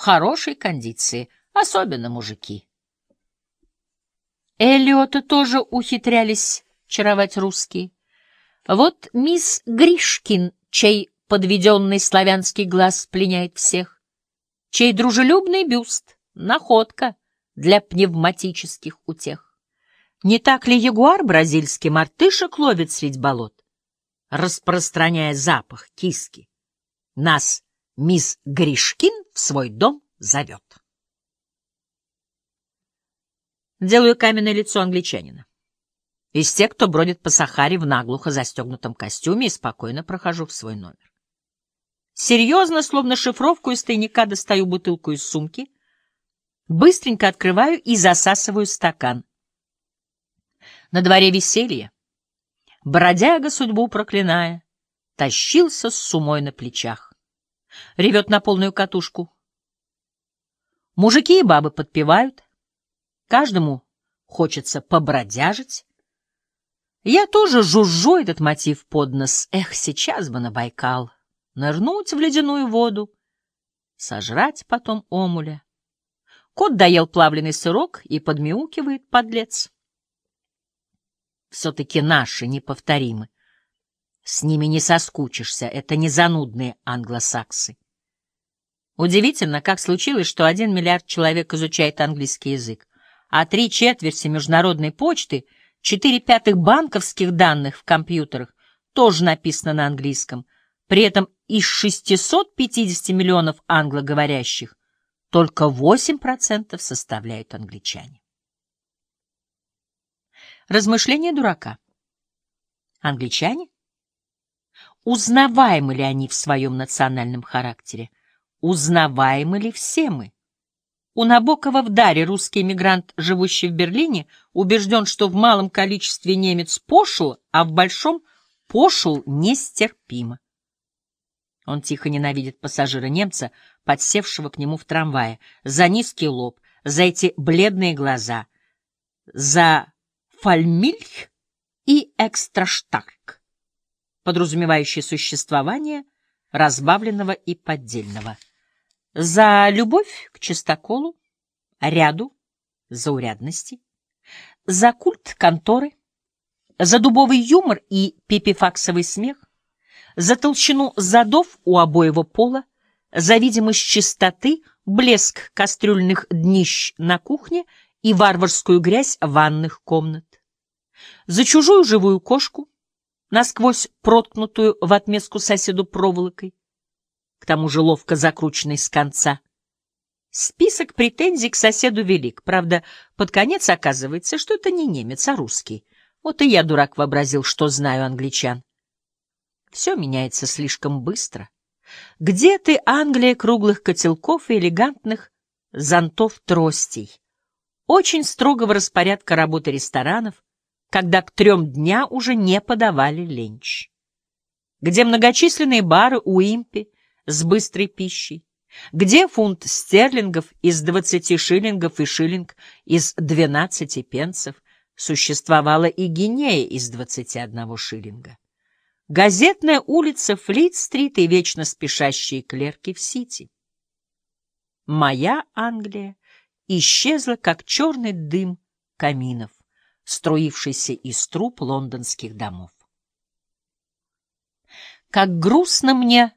хорошей кондиции, особенно мужики. Эллиоты тоже ухитрялись чаровать русские. Вот мисс Гришкин, чей подведенный славянский глаз пленяет всех, чей дружелюбный бюст — находка для пневматических утех. Не так ли ягуар бразильский мартышек ловит средь болот, распространяя запах киски? Нас мисс Гришкин в свой дом зовет. Делаю каменное лицо англичанина. Из тех, кто бродит по Сахаре в наглухо застегнутом костюме и спокойно прохожу в свой номер. Серьезно, словно шифровку из тайника, достаю бутылку из сумки, быстренько открываю и засасываю стакан. На дворе веселье. Бродяга судьбу проклиная, тащился с сумой на плечах. Ревет на полную катушку. Мужики и бабы подпевают, Каждому хочется побродяжить. Я тоже жужжу этот мотив под нос. Эх, сейчас бы на Байкал. Нырнуть в ледяную воду, сожрать потом омуля. Кот доел плавленый сырок и подмяукивает, подлец. Все-таки наши неповторимы. С ними не соскучишься, это не занудные англосаксы. Удивительно, как случилось, что один миллиард человек изучает английский язык а три четверти международной почты, четыре пятых банковских данных в компьютерах тоже написано на английском. При этом из 650 миллионов англоговорящих только 8% составляют англичане. Размышления дурака. Англичане? Узнаваемы ли они в своем национальном характере? Узнаваемы ли все мы? У Набокова в даре русский эмигрант, живущий в Берлине, убежден, что в малом количестве немец пошел, а в большом пошел нестерпимо. Он тихо ненавидит пассажира-немца, подсевшего к нему в трамвае, за низкий лоб, за эти бледные глаза, за фальмильх и экстраштарк, подразумевающие существование разбавленного и поддельного. За любовь к чистоколу, ряду, заурядности, за культ конторы, за дубовый юмор и пипифаксовый смех, за толщину задов у обоего пола, за видимость чистоты, блеск кастрюльных днищ на кухне и варварскую грязь ванных комнат, за чужую живую кошку, насквозь проткнутую в отместку соседу проволокой, к тому же ловко закрученный с конца. Список претензий к соседу велик. Правда, под конец оказывается, что это не немец, а русский. Вот и я, дурак, вообразил, что знаю англичан. Все меняется слишком быстро. Где ты, Англия, круглых котелков и элегантных зонтов-тростей? Очень строгого распорядка работы ресторанов, когда к трем дня уже не подавали ленч. Где многочисленные бары у импи, с быстрой пищей? Где фунт стерлингов из двадцати шиллингов и шиллинг из двенадцати пенсов? Существовала и гинея из двадцати одного шиллинга. Газетная улица Флит-стрит и вечно спешащие клерки в Сити. Моя Англия исчезла, как черный дым каминов, струившийся из труб лондонских домов. Как грустно мне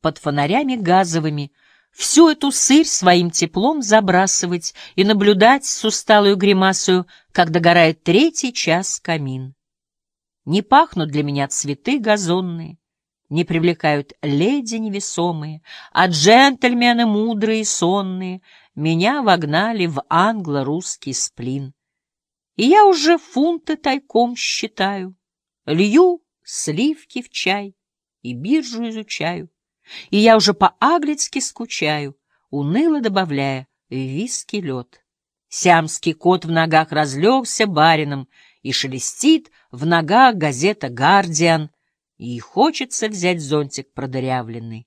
под фонарями газовыми, всю эту сырь своим теплом забрасывать и наблюдать с усталую гримасою, как догорает третий час камин. Не пахнут для меня цветы газонные, не привлекают леди невесомые, а джентльмены мудрые и сонные меня вогнали в англо-русский сплин. И я уже фунты тайком считаю, лью сливки в чай и биржу изучаю и я уже по-аглицки скучаю, уныло добавляя виски лед. Сиамский кот в ногах разлегся барином и шелестит в ногах газета «Гардиан», и хочется взять зонтик продырявленный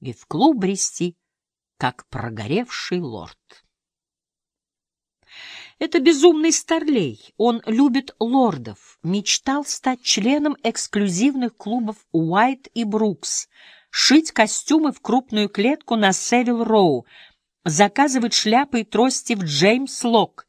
и в клуб брести, как прогоревший лорд. Это безумный старлей. Он любит лордов, мечтал стать членом эксклюзивных клубов Уайт и Брукс — шить костюмы в крупную клетку на Севил-Роу, заказывает шляпы и трости в Джеймс Лок,